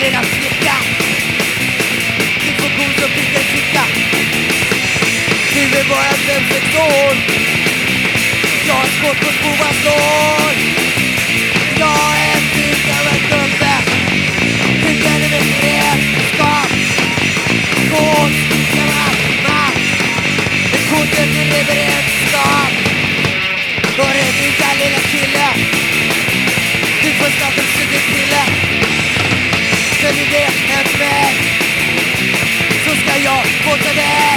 lilla snickan Din funktion som fick en flicka Du är bara en sex Jag har skott på skovar 紅茶で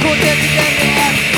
こてつでね